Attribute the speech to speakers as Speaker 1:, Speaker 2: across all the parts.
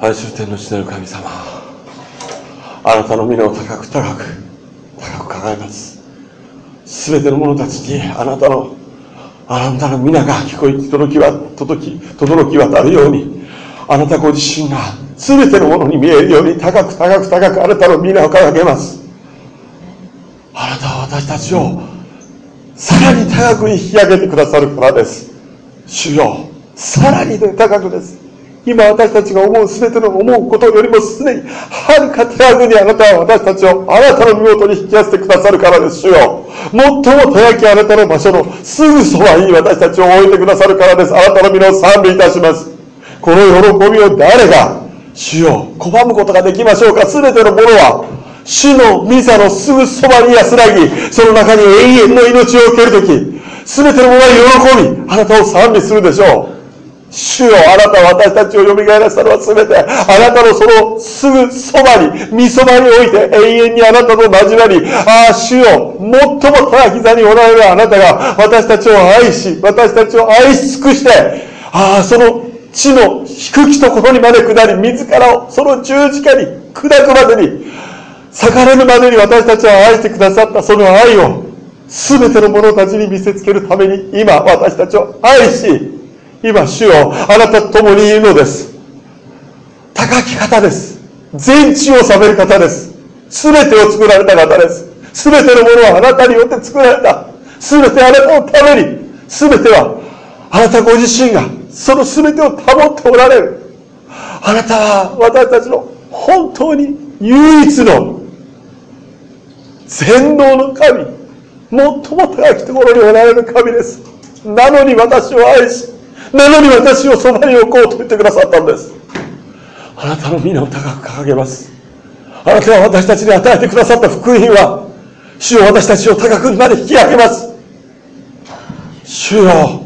Speaker 1: 愛する天の地なる神様あなたの皆を高く高く高く輝ます。すべての者たちにあなたのあなたの皆が聞こえて届きは届き轟き渡るようにあなたご自身がすべてのものに見えるように高く高く高くあなたの皆を掲げます。あなたは私たちをさらに高く引き上げてくださるからです。主よさらに高くです。今私たちが思う全ての思うことよりもすでにはるか手上にあなたは私たちをあなたの見事に引き寄せてくださるからですよ。最も高きあなたの場所のすぐそばに私たちを置いてくださるからです。あなたの身の賛美いたします。この喜びを誰が主よ拒むことができましょうか。全てのものは主の御座のすぐそばに安らぎその中に永遠の命を受けるとき全てのものは喜びあなたを賛美するでしょう。主よあなたは私たちを蘇らせたのは全て。あなたのそのすぐそばに御そばにおいて永遠にあなたと交わり。ああ主よ最も高き座におられるあなたが私たちを愛し私たちを愛し尽くしてああその地の低きところにまで下り自らをその十字架に砕くまでに裂かれるまでに私たちを愛してくださったその愛を全ての者たちに見せつけるために今私たちを愛し今主よあなたと共にいるのです。高き方です。全地を治める方です。全てを作られた方です。全てのものはあなたによって作られた。全てあなたのために全てはあなたご自身がその全てを保っておられる。あなたは私たちの本当に唯一の全能の神。最も高きところにおられる神です。なのに私を愛しなのに私をそばに置こうと言ってくださったんです。あなたの皆を高く掲げます。あなたが私たちに与えてくださった福音は主よ私たちを高くまで引き上げます。主よ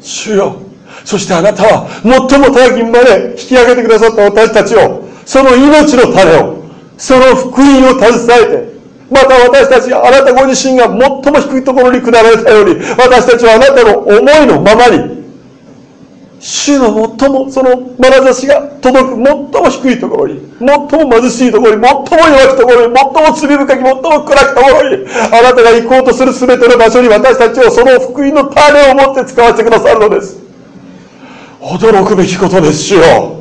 Speaker 1: 主よ。そしてあなたは最も高きまで引き上げてくださった私たちをその命の種をその福音を携えてまた私たちあなたご自身が最も低いところに下られたように私たちはあなたの思いのままに主の最もその眼差しが届く最も低いところに最も貧しいところに最も弱きところに最も罪深き最も暗きところにあなたが行こうとする全ての場所に私たちをその福音の種を持って使わせてくださるのです。驚くべきことです主よ。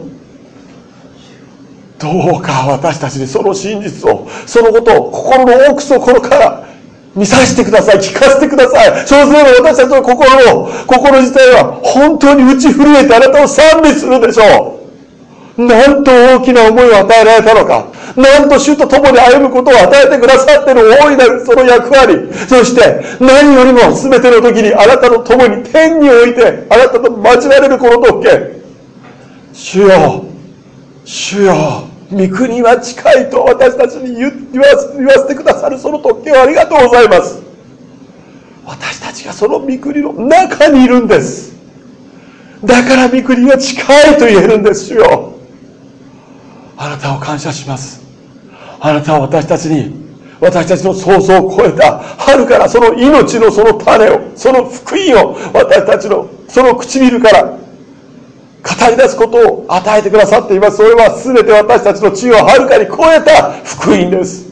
Speaker 1: どうか私たちにその真実をそのことを心の奥底から見させてください。聞かせてください。そうすれば私たちの心の、心自体は本当に打ち震えてあなたを賛美するでしょう。なんと大きな思いを与えられたのか。なんと主と共に歩むことを与えてくださっている大いなるその役割。そして何よりも全ての時にあなたの共に天においてあなたと交われるこの特権。主よ、主よ、御国は近いと私たちに言わせてくださるその特権をありがとうございます。私たちがその御国の中にいるんです。だから御国は近いと言えるんですよ。あなたを感謝します。あなたは私たちに私たちの想像を超えた春からその命のその種をその福音を私たちのその唇から語り出すことを与えてくださっています。それは全て私たちの地をはるかに超えた福音です。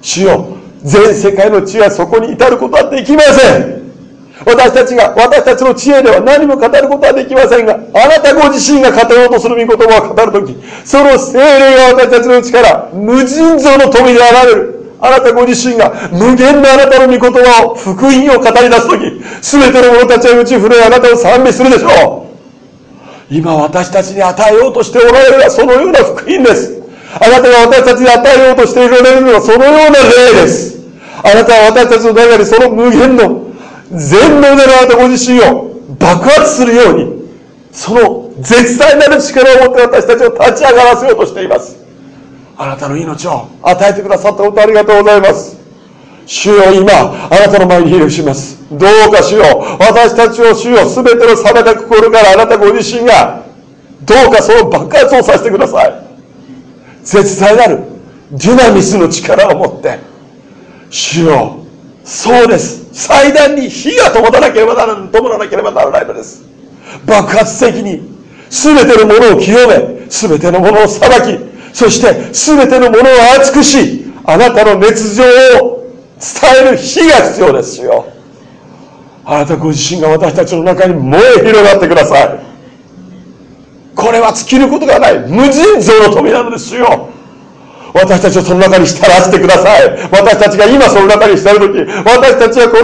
Speaker 1: 主よ。全世界の地はそこに至ることはできません。私たちが私たちの知恵では何も語ることはできませんがあなたご自身が語ろうとする御言葉を語るときその精霊が私たちのうちから無尽蔵の富であられる。あなたご自身が無限なあなたの御言葉を福音を語り出すとき全ての者たちは打ち震えあなたを賛美するでしょう。今私たちに与えようとしておられるのはそのような福音です。あなたが私たちに与えようとしておられるのはそのような霊です。あなたは私たちの中にその無限の全能であなたご自身を爆発するように、その絶大なる力を持って私たちを立ち上がらせようとしています。あなたの命を与えてくださったことありがとうございます。主よ今、あなたの前に披露します。どうか主よ、私たちを主よ、すべての定か心からあなたご自身が、どうかその爆発をさせてください。絶大なるデュナミスの力を持って、主よ、そうです。祭壇に火が灯らなければならない、灯らなければならないのです。爆発的に、すべてのものを清め、全てのものを裁きそして全てのものを厚くしあなたの熱情を伝える火が必要ですよ。あなたご自身が私たちの中に燃え広がってください。これは尽きることがない。無尽蔵の富なのですよ。私たちをその中に浸らせてください。私たちが今その中に浸る時私たちはこ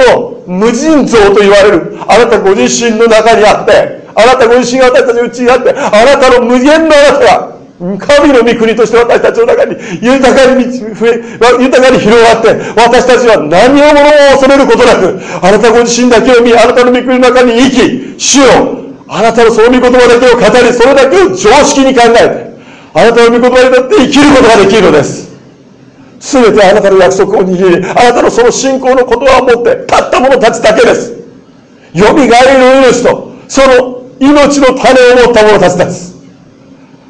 Speaker 1: の無尽蔵と言われる。あなたご自身の中にあってあなたご自身が私たちのうちにあってあなたの無限のあなたが神の御国として私たちの中に豊かに増え、豊かに広がって、私たちは何をものを恐れることなく、あなたご自身だけを見、あなたの御国の中に生き、主よ、あなたのその御言葉だけを語り、それだけを常識に考えて、あなたの御言葉によって生きることができるのです。すべてあなたの約束を握り、あなたのその信仰の言葉を持って、たった者たちだけです。よみがえりの命と、その命の種を持った者たちです。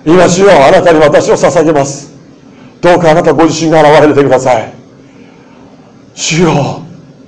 Speaker 1: 今主よあなたに私を捧げます。どうかあなたご自身が現れてください。主よ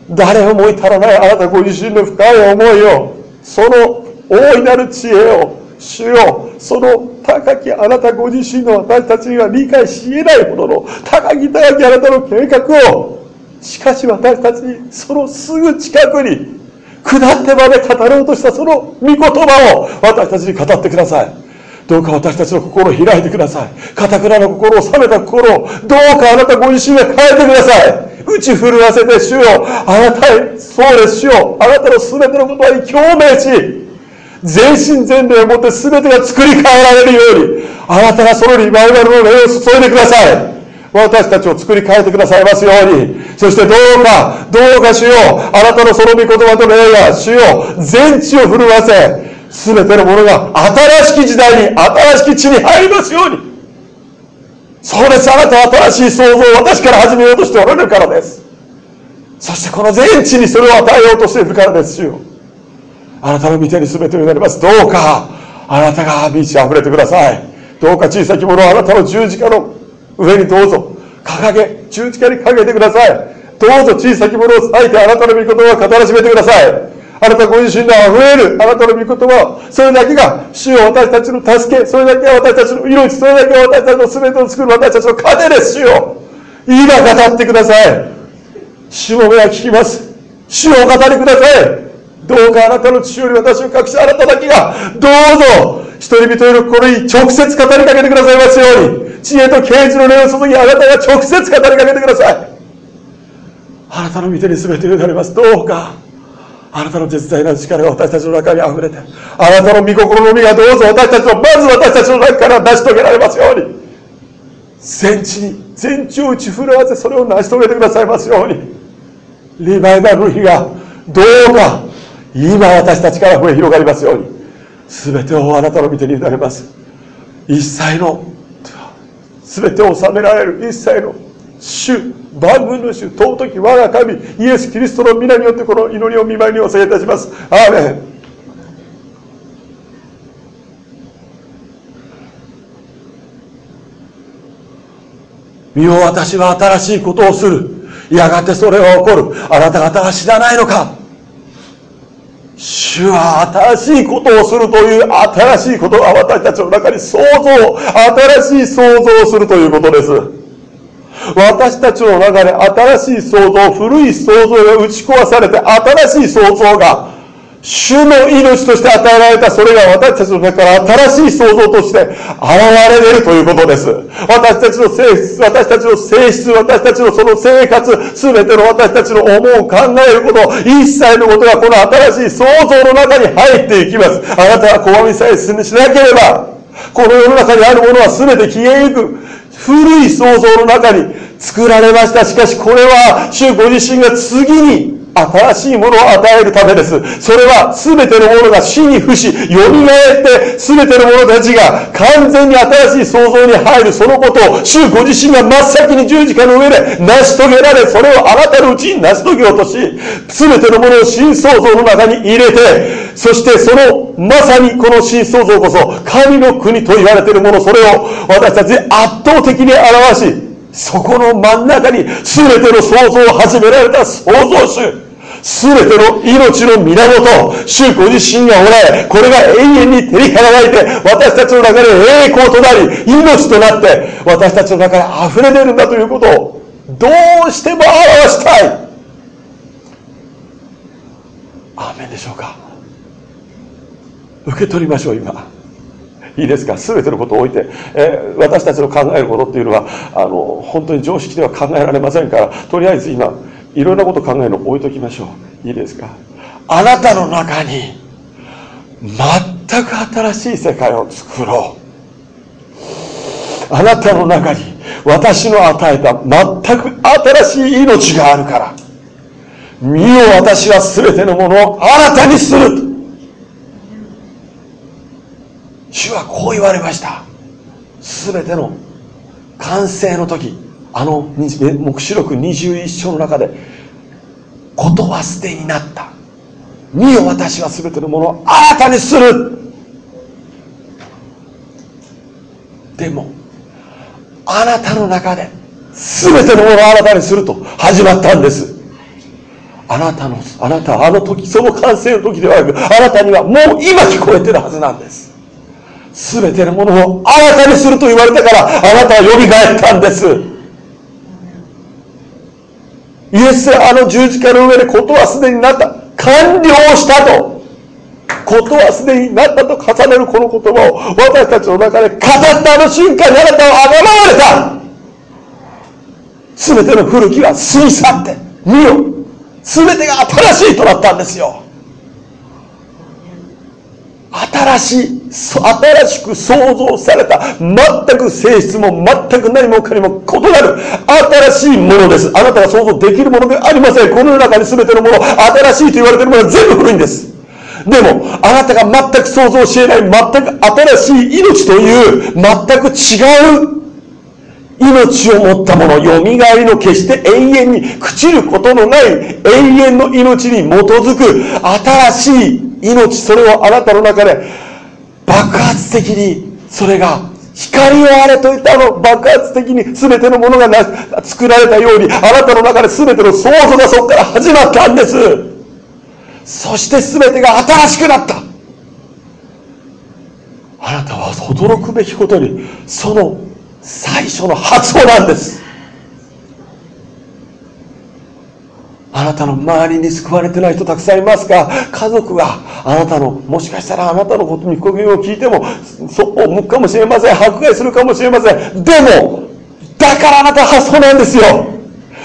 Speaker 1: 誰をもい足らないあなたご自身の深い思いをその大いなる知恵を主よその高きあなたご自身の私たちには理解し得ないほどの高き高きあなたの計画をしかし私たちにそのすぐ近くに下ってまで語ろうとしたその御言葉を私たちに語ってください。どうか私たちの心を開いてください。かたくなの心を冷めた心を、どうかあなたご自身が変えてください。打ち震わせて主よ。あなたへ、そうです主よ。あなたの全ての言葉に共鳴し、全身全霊をもって全てが作り変えられるように、あなたがそのリバイバルの霊を注いでください。私たちを作り変えてくださいますように。そしてどうか、どうか主よ、あなたのその御言葉と霊が主よ、全地を震わせ、全てのものが新しき時代に新しき地に入りますように。そうですあなたは新しい創造を私から始めようとしておられるからです。そしてこの全地にそれを与えようとしているからですよ。あなたの御手に全てをなります。どうかあなたが満ち溢れてください。どうか小さきものをあなたの十字架の上にどうぞ。掲げ十字架に掲げてください。どうぞ小さきものを裂いてあなたの御言葉を語らしめてください。あなたご自身の溢れるあなたの御言葉それだけが主よ私たちの助けそれだけが私たちの命それだけが私たちの全てを作る私たちの糧です主よ。今語ってください。主の目は聞きます。主を語りください。どうかあなたの父より私を隠しあなただけがどうぞ人々の心に直接語りかけてくださいますように。知恵と啓示の霊を注ぎあなたが直接語りかけてください。あなたの御手に全て委ねます。どうかあなたの絶大な力が私たちの中に溢れて、あなたの御心の実がどうぞ私たちの、まず私たちの中から成し遂げられますように、全地に、全地を打ち振るわせ、それを成し遂げてくださいますように、リバイバルの日が、どうか、今私たちから増え広がりますように、すべてをあなたの御手に委ねます。一切の、すべてを治められる一切の主万軍の主尊き我が神イエス・キリストの皆によってこの祈りを見舞いにお捧げいたします。アーメン。見よ私は新しいことをする。やがてそれは起こる。あなた方は知らないのか。主は新しいことをするという新しいことが私たちの中に想像新しい想像をするということです。私たちの中で新しい創造、古い創造が打ち壊されて、新しい創造が、主の命として与えられたそれが私たちの中から新しい創造として現れるということです。私たちの性質、私たちの性質、私たちのその生活、すべての私たちの思う、考えること、一切のことがこの新しい創造の中に入っていきます。あなたは拒みさえしなければ、この世の中にあるものは全て消えゆく。古い創造の中に作られました。しかしこれは主ご自身が次に新しいものを与えるためです。それは全てのものが死に伏し、蘇って全ての者たちが完全に新しい創造に入るそのことを主ご自身が真っ先に十字架の上で成し遂げられ、それをあなたのうちに成し遂げようとし、全てのものを新創造の中に入れて、そしてそのまさにこの新創造こそ神の国と言われているもの、それを私たち圧倒的に表し、そこの真ん中に全ての創造を始められた創造主全ての命の源、主ご自身がおられ、これが永遠に照り輝いて、私たちの中で栄光となり、命となって、私たちの中で溢れ出るんだということを、どうしても表したい。アーメンでしょうか？受け取りましょう、今。いいですか？全てのことを置いて、えー、私たちの考えることっていうのはあの本当に常識では考えられませんからとりあえず今いろんなこと考えるのを置いときましょう。いいですか？あなたの中に全く新しい世界を作ろう。あなたの中に私の与えた全く新しい命があるから見よ私は全てのものを新たにする。主はこう言われました。全ての完成の時あの黙示録21章の中でことはすでになった。見よ私は全てのものを新たにする。でもあなたの中で全てのものを新たにすると始まったんです。あなたのあなたはあの時その完成の時ではなくあなたにはもう今聞こえてるはずなんです。全てのものを新たにすると言われたからあなたはよみがえったんです。イエスあの十字架の上でことはすでになった。完了したと。ことはすでになったと重ねるこの言葉を私たちの中で語ったあの瞬間にあなたはあがまわれた。全ての古きは過ぎ去って見よ全てが新しいとなったんですよ。新しい。新しく創造された全く性質も全く何もかにも異なる新しいものです。あなたが想像できるものでありません。この世の中に全てのもの新しいと言われているものは全部古いんです。でもあなたが全く想像しえない全く新しい命という全く違う命を持ったもの、よみがえりの決して永遠に朽ちることのない永遠の命に基づく新しい命それをあなたの中で爆発的にそれが光をあれといったあの。爆発的に全てのものがな作られたようにあなたの中で全ての創造がそこから始まったんです。そして全てが新しくなった。あなたは驚くべきことにその最初の発音なんです。あなたの周りに救われてない人たくさんいますが、家族があなたの、もしかしたらあなたのことに福音を聞いても、そっぽを向くかもしれません。迫害するかもしれません。でも、だからあなたはそうなんですよ。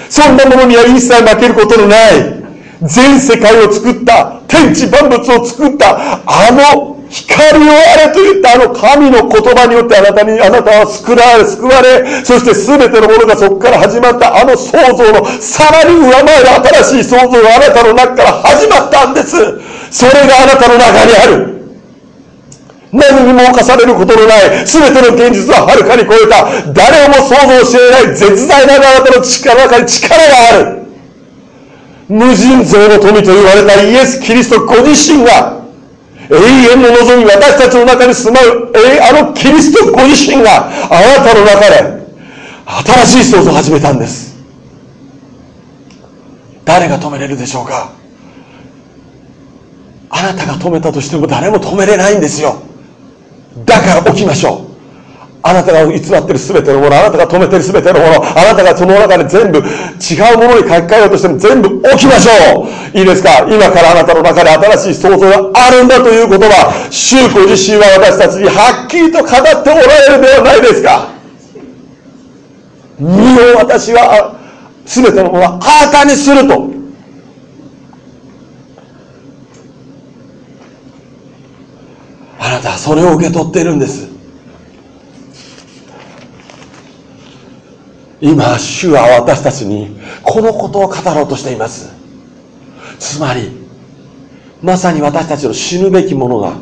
Speaker 1: そんなものには一切負けることのない、全世界を作った、天地万物を作った、あの光をあれと言ったあの神の言葉によってあなたに、あなたは救われ、救われ、そして全てのものがそこから始まったあの創造のさらに上回る新しい創造があなたの中から始まったんです。それがあなたの中にある。何にも侵されることのない、全ての現実をはるかに超えた、誰も想像し得ない絶大なあなたの力の中に力がある。無尽蔵の富と言われたイエス・キリストご自身が永遠の望み、私たちの中に住まう、あのキリストご自身があなたの中で新しい創造を始めたんです。誰が止めれるでしょうか？あなたが止めたとしても誰も止めれないんですよ。だから起きましょう。あなたが偽ってる全てのもの、あなたが止めてる全てのもの、あなたがその中で全部違うものに書き換えようとしても全部起きましょういいですか？今からあなたの中で新しい創造があるんだということは、主ご自身は私たちにはっきりと語っておられるではないですか。身を私は全てのものは新たにすると。あなたはそれを受け取っているんです。今主は私たちにこのことを語ろうとしています。つまりまさに私たちの死ぬべきものが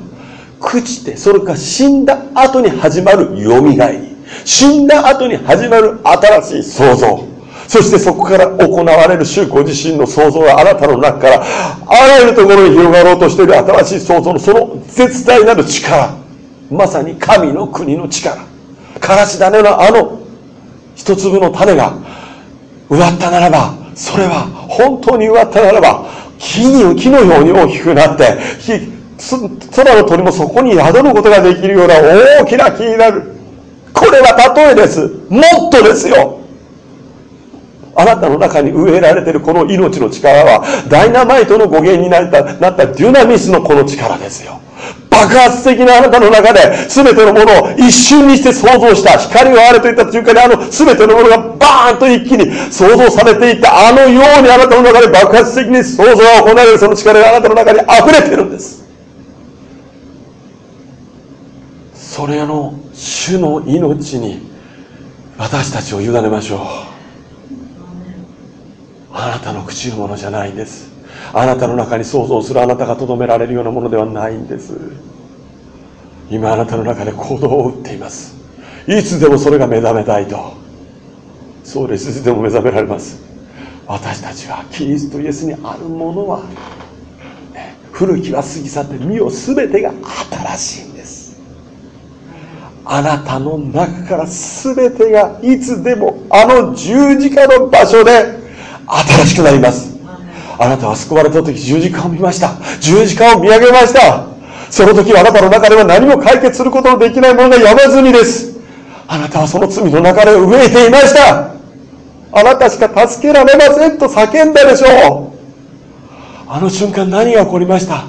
Speaker 1: 朽ちてそれから死んだ後に始まるよみがえり死んだ後に始まる新しい創造。そしてそこから行われる主ご自身の創造があなたの中からあらゆるところに広がろうとしている新しい創造のその絶大なる力。まさに神の国の力。からし種のあの一粒の種が植わったならばそれは本当に植わったならば木に木のように大きくなって空の鳥もそこに宿ることができるような大きな木になる。これは例えです。もっとですよ。あなたの中に植えられているこの命の力はダイナマイトの語源になったなったデュナミスのこの力ですよ。爆発的なあなたの中で全てのものを一瞬にして想像した光があるといった瞬間にあの全てのものがバーンと一気に想像されていったあのようにあなたの中で爆発的に想像が行われるその力があなたの中に溢れてるんです。それの主の命に私たちを委ねましょう。あなたの口のものじゃないんです。あなたの中に想像するあなたがとどめられるようなものではないんです。今あなたの中で行動を打っています。いつでもそれが目覚めたいと。そうです。いつでも目覚められます。私たちはキリストイエスにあるものは、ね、古きは過ぎ去って身を全てが新しいんです。あなたの中から全てがいつでもあの十字架の場所で新しくなります。あなたは救われた時十字架を見ました。十字架を見上げました。その時あなたの中では何も解決することのできないものが山積みです。あなたはその罪の中で飢えていました。あなたしか助けられませんと叫んだでしょう。あの瞬間何が起こりました？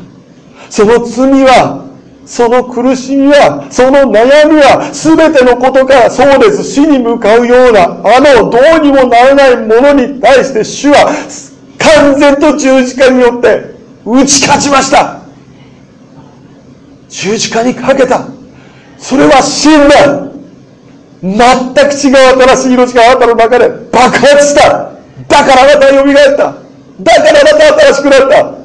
Speaker 1: その罪はその苦しみは、その悩みは、すべてのことから、そうです、死に向かうような、あの、どうにもならないものに対して主は、完全と十字架によって打ち勝ちました。十字架にかけた。それは真だ全く違う新しい命があなたの中で爆発した。だからあなたは蘇った。だからあなたは新しくなった。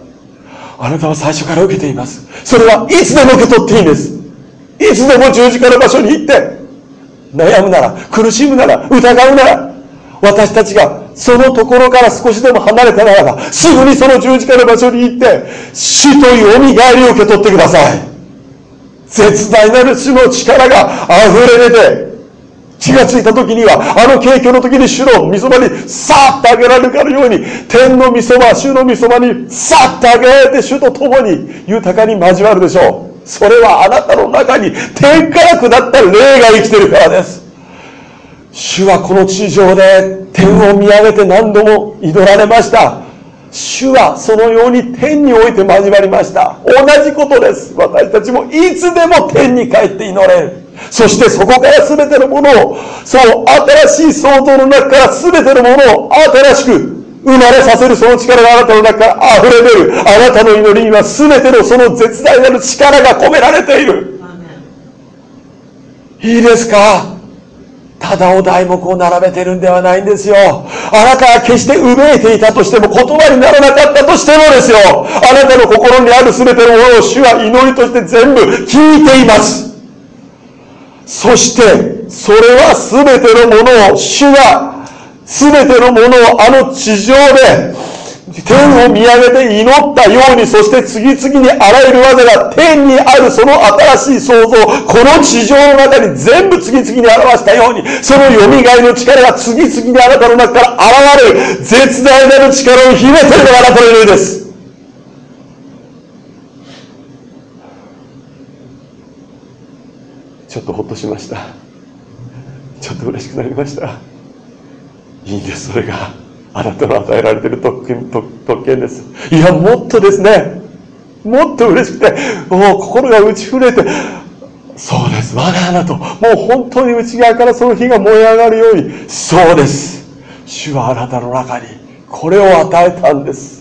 Speaker 1: あなたは最初から受けています。それはいつでも受け取っていいんです。いつでも十字架の場所に行って悩むなら苦しむなら疑うなら私たちがそのところから少しでも離れたならば、すぐにその十字架の場所に行って、死という蘇りを受け取ってください。絶大なる死の力が溢れ出て、気がついた時には、あの景挙の時に主の御そばにさっと上げられるかのように、天の御そば、主の御そばにさっと上げられて主と共に豊かに交わるでしょう。それはあなたの中に天から下った霊が生きてるからです。主はこの地上で天を見上げて何度も祈られました。主はそのように天において交わりました。同じことです。私たちもいつでも天に帰って祈れる。そしてそこから全てのものをそう新しい創造の中から全てのものを新しく生まれさせるその力があなたの中から溢れ出る。あなたの祈りには全てのその絶大なる力が込められている。いいですか？ただお題目を並べてるんではないんですよ。あなたは決してうめいていたとしても言葉にならなかったとしてもですよ。あなたの心にある全てのものを主は祈りとして全部聞いています。そして、それは全てのものを主が全てのものをあの地上で天を見上げて祈ったように、そして次々にあらゆる技が天にあるその新しい創造、この地上の中に全部次々に表したように、その蘇りの力が次々にあなたの中から現れる、絶大なる力を秘めているのがあなたの祈りです。ちょっとほっとしました。ちょっと嬉しくなりました。いいんです、それが。あなたの与えられている特権特権です。いや、もっとですね、もっと嬉しくて、もう心が打ち震えて、そうです、我が穴と、もう本当に内側からその火が燃え上がるように、そうです。主はあなたの中にこれを与えたんです。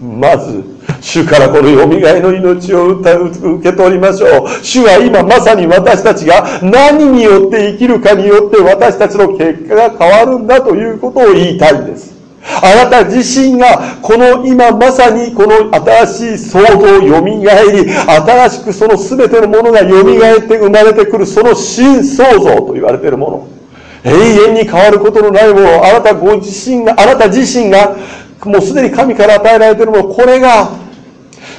Speaker 1: まず、主からこの蘇りの命を受け取りましょう。主は今まさに私たちが何によって生きるかによって私たちの結果が変わるんだということを言いたいんです。あなた自身がこの今まさにこの新しい創造をよみがえり、新しくその全てのものがよみがえって生まれてくるその新創造と言われているもの。永遠に変わることのないもの、あなたご自身が、あなた自身がもうすでに神から与えられているもの、これが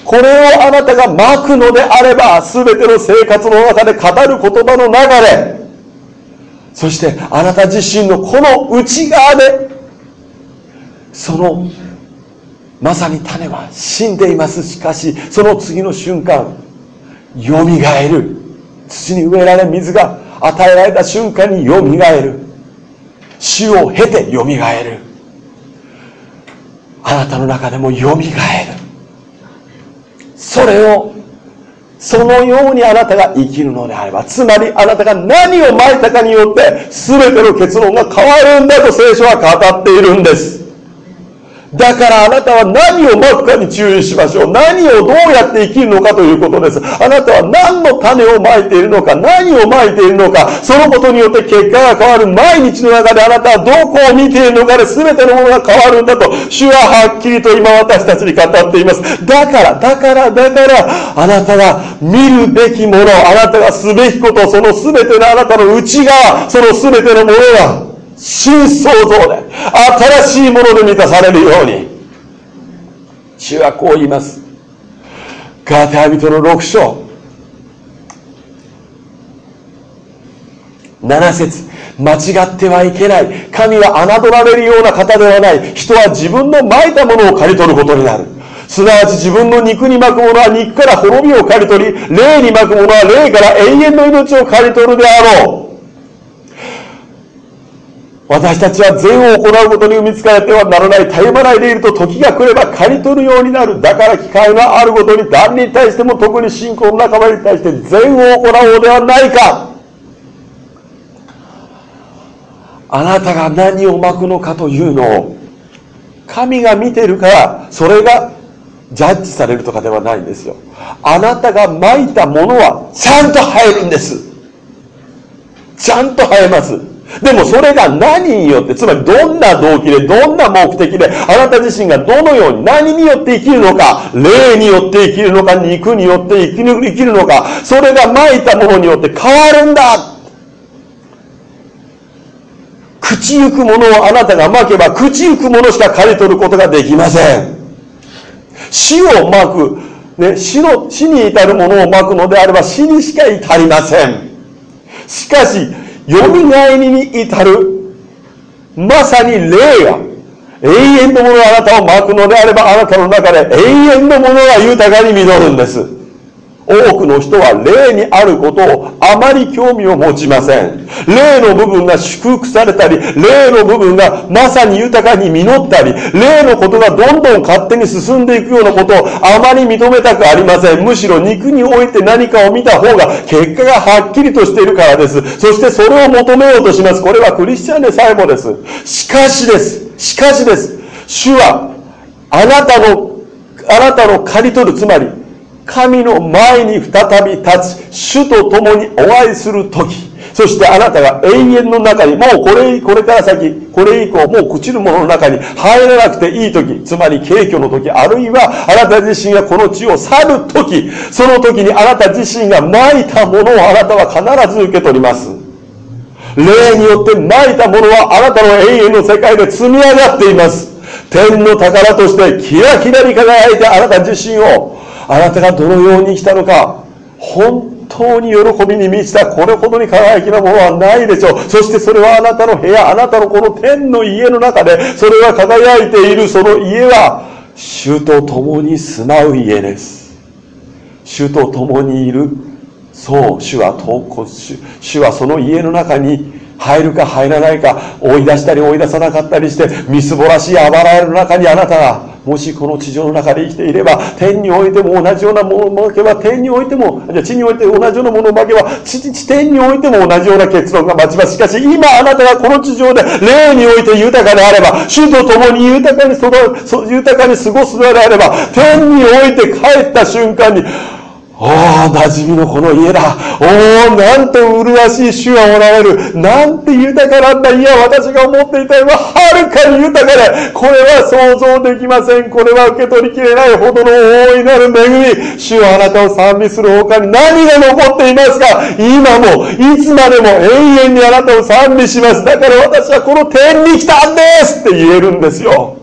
Speaker 1: これをあなたがまくのであれば、全ての生活の中で語る言葉の中で、そしてあなた自身のこの内側でそのまさに種は死んでいます。しかしその次の瞬間よみがえる。土に植えられ水が与えられた瞬間によみがえる。死を経てよみがえる。あなたの中でもよみがえる。それをそのようにあなたが生きるのであれば、つまりあなたが何をまいたかによって、全ての結論が変わるんだと聖書は語っているんです。だからあなたは何をまくかに注意しましょう。何をどうやって生きるのかということです。あなたは何の種をまいているのか、何をまいているのか、そのことによって結果が変わる毎日の中であなたはどこを見ているのかで全てのものが変わるんだと、主ははっきりと今私たちに語っています。だから、だから、だから、あなたが見るべきもの、あなたがすべきこと、その全てのあなたの内側、その全てのものが、新創造で新しいもので満たされるように。主はこう言います。ガータ人の6章。7節。間違ってはいけない。神は侮られるような方ではない。人は自分のまいたものを刈り取ることになる。すなわち自分の肉に巻くものは肉から滅びを刈り取り霊に巻くものは霊から永遠の命を刈り取るであろう。私たちは善を行うことに生みつかれてはならない。たゆまないでいると時が来れば刈り取るようになる。だから機会のあるごとに誰に対しても特に信仰の仲間に対して善を行おうではないか。あなたが何をまくのかというのを神が見てるからそれがジャッジされるとかではないんですよ。あなたがまいたものはちゃんと生えるんです。ちゃんと生えます。でもそれが何によって、つまりどんな動機で、どんな目的で、あなた自身がどのように、何によって生きるのか、霊によって生きるのか、肉によって生き生きるのか、それがまいたものによって変わるんだ口行くものをあなたがまけば、口行くものしか刈り取ることができません。死をまく、ね、死の、死に至るものをまくのであれば死にしか至りません。しかし、よみがえりに至る、まさに霊が、永遠のものがあなたを巻くのであれば、あなたの中で永遠のものが豊かに実るんです。多くの人は霊にあることをあまり興味を持ちません。霊の部分が祝福されたり、霊の部分がまさに豊かに実ったり、霊のことがどんどん勝手に進んでいくようなことをあまり認めたくありません。むしろ肉において何かを見た方が結果がはっきりとしているからです。そしてそれを求めようとします。これはクリスチャンでさえもです。しかしです。しかしです。主はあなたのあなたの刈り取る、つまり神の前に再び立ち、主と共にお会いする時、そしてあなたが永遠の中に、もうこれ、これから先、これ以降、もう朽ちるものの中に入らなくていい時、つまり軽挙の時、あるいはあなた自身がこの地を去る時、その時にあなた自身がまいたものをあなたは必ず受け取ります。霊によってまいたものはあなたの永遠の世界で積み上がっています。天の宝としてキラキラに輝いてあなた自身をあなたがどのように来たのか、本当に喜びに満ちたこれほどに輝きなものはないでしょう。そしてそれはあなたの部屋、あなたのこの天の家の中で、それは輝いているその家は、主と共に住まう家です。主と共にいる。そう、主は、主主はその家の中に入るか入らないか、追い出したり追い出さなかったりして、みすぼらしいあばら屋の中にあなたがもしこの地上の中で生きていれば、天においても同じようなものをまけば、天においても、じゃ地において同じようなものをまけば、地地天においても同じような結論が待ちます。しかし、今あなたがこの地上で、霊において豊かであれば、主と共に豊かに育、豊かに過ごすのであれば、天において帰った瞬間に、おお、馴染みのこの家だ。おお、なんと麗しい主がおられる。なんて豊かなんだ。いや、私が思っていたよりははるかに豊かで、これは想像できません。これは受け取りきれないほどの大いなる恵み。主はあなたを賛美する他に何が残っていますか今も、いつまでも永遠にあなたを賛美します。だから私はこの天に来たんですって言えるんですよ。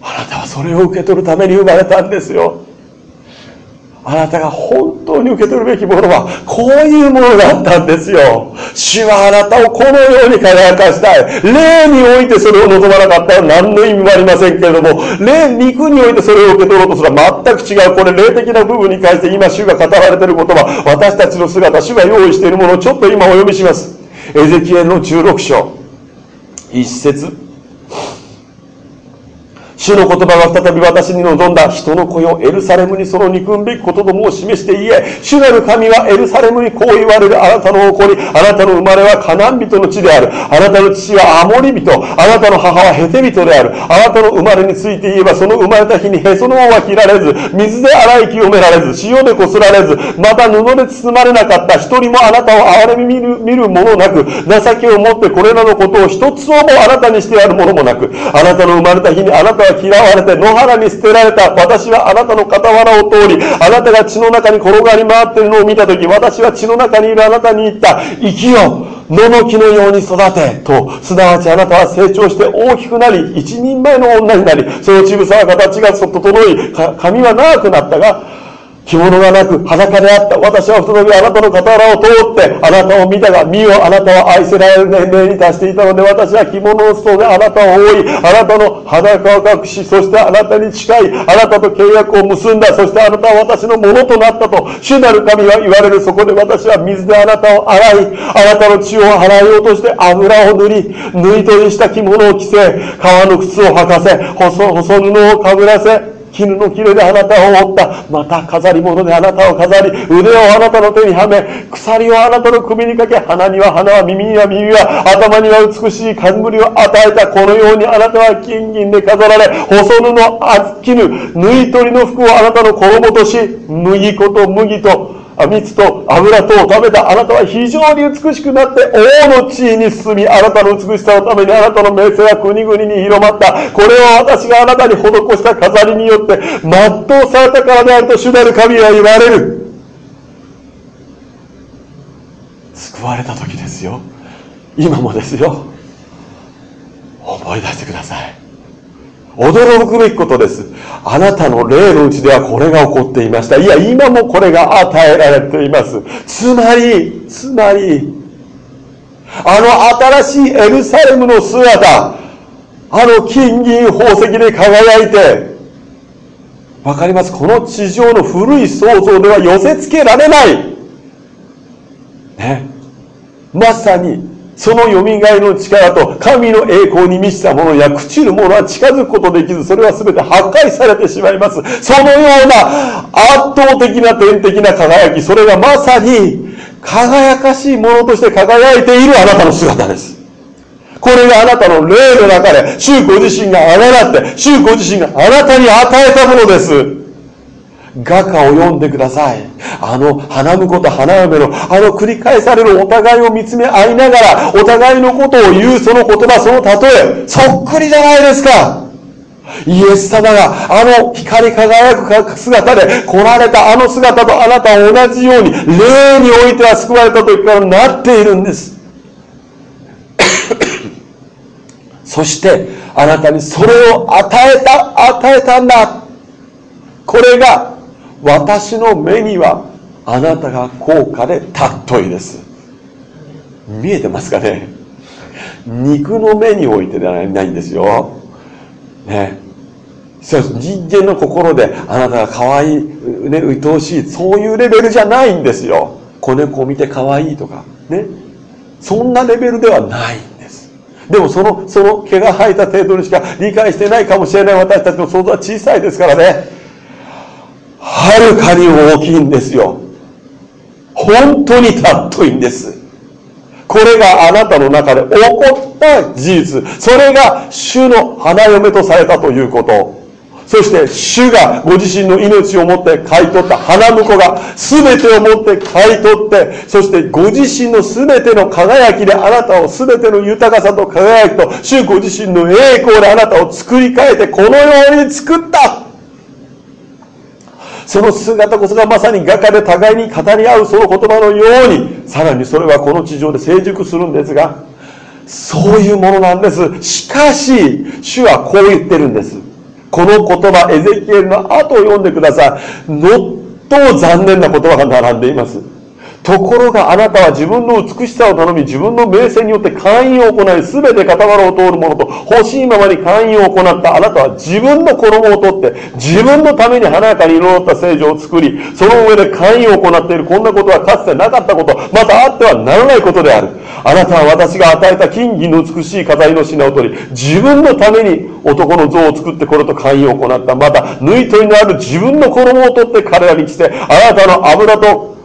Speaker 1: あなたはそれを受け取るために生まれたんですよ。あなたが本当に受け取るべきものは、こういうものだったんですよ。主はあなたをこのように輝かしたい。霊においてそれを望まなかったら何の意味もありませんけれども、霊、肉においてそれを受け取ろうとするは全く違う。これ霊的な部分に関して今主が語られている言葉、私たちの姿、主が用意しているものをちょっと今お読みします。エゼキエルの16章、一節。主の言葉が再び私に望んだ人の子よエルサレムにその憎むべきことどもを示して言え主なる神はエルサレムにこう言われるあなたの誇りあなたの生まれはカナン人の地である。あなたの父はアモリ人。あなたの母はヘテ人である。あなたの生まれについて言えばその生まれた日にへその緒は切られず水で洗い清められず塩でこすられずまた布で包まれなかった。一人もあなたを憐れみ見る見るものなく情けを持ってこれらのことを一つをもあなたにしてやるものもなくあなたの生まれた日にあなたは嫌われて野原に捨てられた。私はあなたの傍らを通りあなたが血の中に転がり回っているのを見た時私は血の中にいるあなたに言った。生きよ野の木のように育て。とすなわちあなたは成長して大きくなり一人前の女になりその乳房は形が整い髪は長くなったが着物がなく裸であった。私は再びあなたの傍らを通って、あなたを見たが、見よ、あなたは愛せられる年齢に達していたので、私は着物の裾であなたを覆い、あなたの裸を隠し、そしてあなたに近い、あなたと契約を結んだ。そしてあなたは私のものとなったと、主なる神は言われる。そこで私は水であなたを洗い、あなたの血を払いようとして油を塗り、縫い取りした着物を着せ、革の靴を履かせ、細細布をかぶらせ、絹の切れであなたを覆った。また飾り物であなたを飾り、腕をあなたの手にはめ、鎖をあなたの首にかけ、鼻には鼻は、耳には耳は、頭には美しい冠を与えた。このようにあなたは金銀で飾られ、細布の厚絹、縫い取りの服をあなたの衣とし、麦粉と麦と、蜜と油とを食べたあなたは非常に美しくなって王の地位に進みあなたの美しさのためにあなたの名声は国々に広まった。これは私があなたに施した飾りによって全うされたからであると主なる神は言われる。救われた時ですよ。今もですよ。思い出してください。驚くべきことです。あなたの霊のうちではこれが起こっていました。いや、今もこれが与えられています。つまり、つまり、あの新しいエルサレムの姿、あの金銀宝石で輝いて、わかります？この地上の古い創造では寄せ付けられない。ね。まさにその蘇りの力と神の栄光に満ちたものや朽ちるものは近づくことできず、それは全て破壊されてしまいます。そのような圧倒的な天的な輝き、それがまさに輝かしいものとして輝いているあなたの姿です。これがあなたの霊の中で、主ご自身があがって、主ご自身があなたに与えたものです。画家を読んでください。あの、花婿と花嫁の、あの繰り返されるお互いを見つめ合いながら、お互いのことを言うその言葉、その例え、そっくりじゃないですか。イエス様があの光り輝く姿で来られたあの姿とあなたは同じように、霊においては救われた時からなっているんです。そして、あなたにそれを与えた、与えたんだ。これが私の目にはあなたが高価で尊いです。見えてますかね？肉の目においてではないんですよ。ね。そう人間の心であなたが可愛い、ね、愛おしいそういうレベルじゃないんですよ。子猫を見て可愛いとかね。そんなレベルではないんです。でもそのその毛が生えた程度にしか理解してないかもしれない私たちの想像は小さいですからね。はるかに大きいんですよ。本当に尊いんです。これがあなたの中で起こった事実。それが主の花嫁とされたということ。そして主がご自身の命をもって買い取った花婿が全てをもって買い取って、そしてご自身の全ての輝きであなたを全ての豊かさと輝きと主ご自身の栄光であなたを作り変えてこのように作った。その姿こそがまさに画家で互いに語り合うその言葉のようにさらにそれはこの地上で成熟するんですがそういうものなんです。しかし主はこう言ってるんです。この言葉エゼキエルの後を読んでください。のっと残念な言葉が並んでいます。ところがあなたは自分の美しさを頼み、自分の名声によって会員を行い、すべて傍らを通る者と欲しいままに会員を行ったあなたは自分の衣を取って、自分のために華やかに彩った聖女を作り、その上で会員を行っている。こんなことはかつてなかったこと、またあってはならないことである。あなたは私が与えた金銀の美しい飾りの品を取り、自分のために男の像を作ってこれと会員を行った。また、縫い取りのある自分の衣を取って彼らに着せ、あなたの油と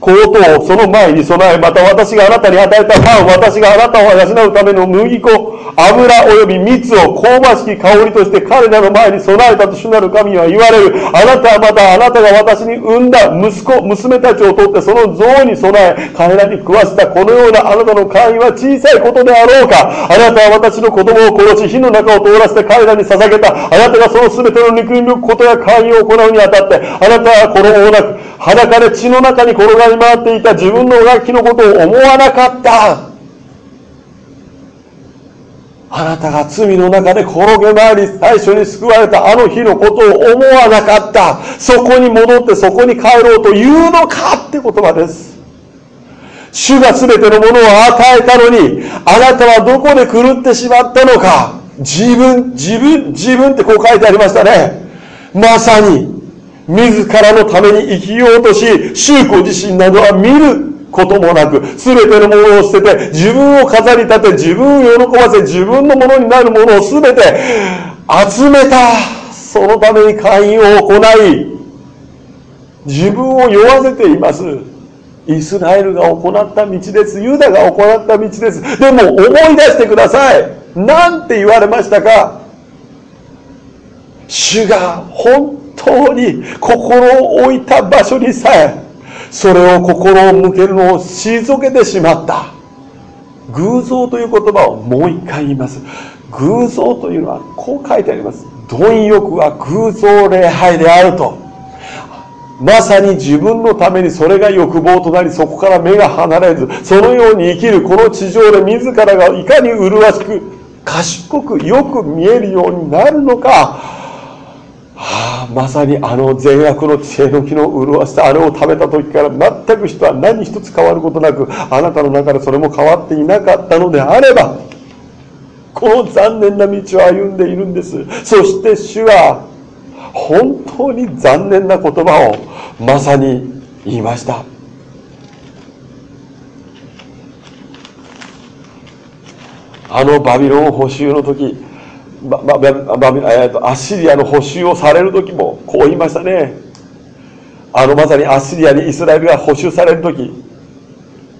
Speaker 1: ことをその前に備え、また私があなたに与えたパン、私があなたを養うための麦粉、油及び蜜を香ばしき香りとして彼らの前に備えたと主なる神は言われる。あなたはまたあなたが私に産んだ息子、娘たちを取ってその像に備え、彼らに食わしたこのようなあなたの会員は小さいことであろうか。あなたは私の子供を殺し、火の中を通らせて彼らに捧げた。あなたがその全ての憎み抜くことや会員を行うにあたって、あなたは衣をなく、裸で血の中に転がり回っていた自分の楽器のことを思わなかったあなたが罪の中で転げ回り最初に救われたあの日のことを思わなかった。そこに戻ってそこに帰ろうというのかって言葉です。主が全てのものを与えたのにあなたはどこで狂ってしまったのか。自分自分自分ってこう書いてありましたね。まさに自らのために生きようとし、宗公自身などは見る。こともなく、すべてのものを捨てて、自分を飾り立て、自分を喜ばせ、自分のものになるものをすべて集めた。そのために会員を行い、自分を酔わせています。イスラエルが行った道です。ユダが行った道です。でも思い出してください。なんて言われましたか？主が本当に心を置いた場所にさえそれを心を向けるのを退けてしまった。偶像という言葉をもう一回言います。偶像というのはこう書いてあります。貪欲は偶像礼拝であると。まさに自分のためにそれが欲望となりそこから目が離れずそのように生きるこの地上で自らがいかに麗しく賢くよく見えるようになるのか。はあ、まさにあの善悪の知恵の木の麗しさあれを食べた時から全く人は何一つ変わることなくあなたの中でそれも変わっていなかったのであればこの残念な道を歩んでいるんです。そして主は本当に残念な言葉をまさに言いました。あのバビロン捕囚の時バババえとアッシリアの補修をされる時もこう言いましたね。あのまさにアッシリアにイスラエルが補修される時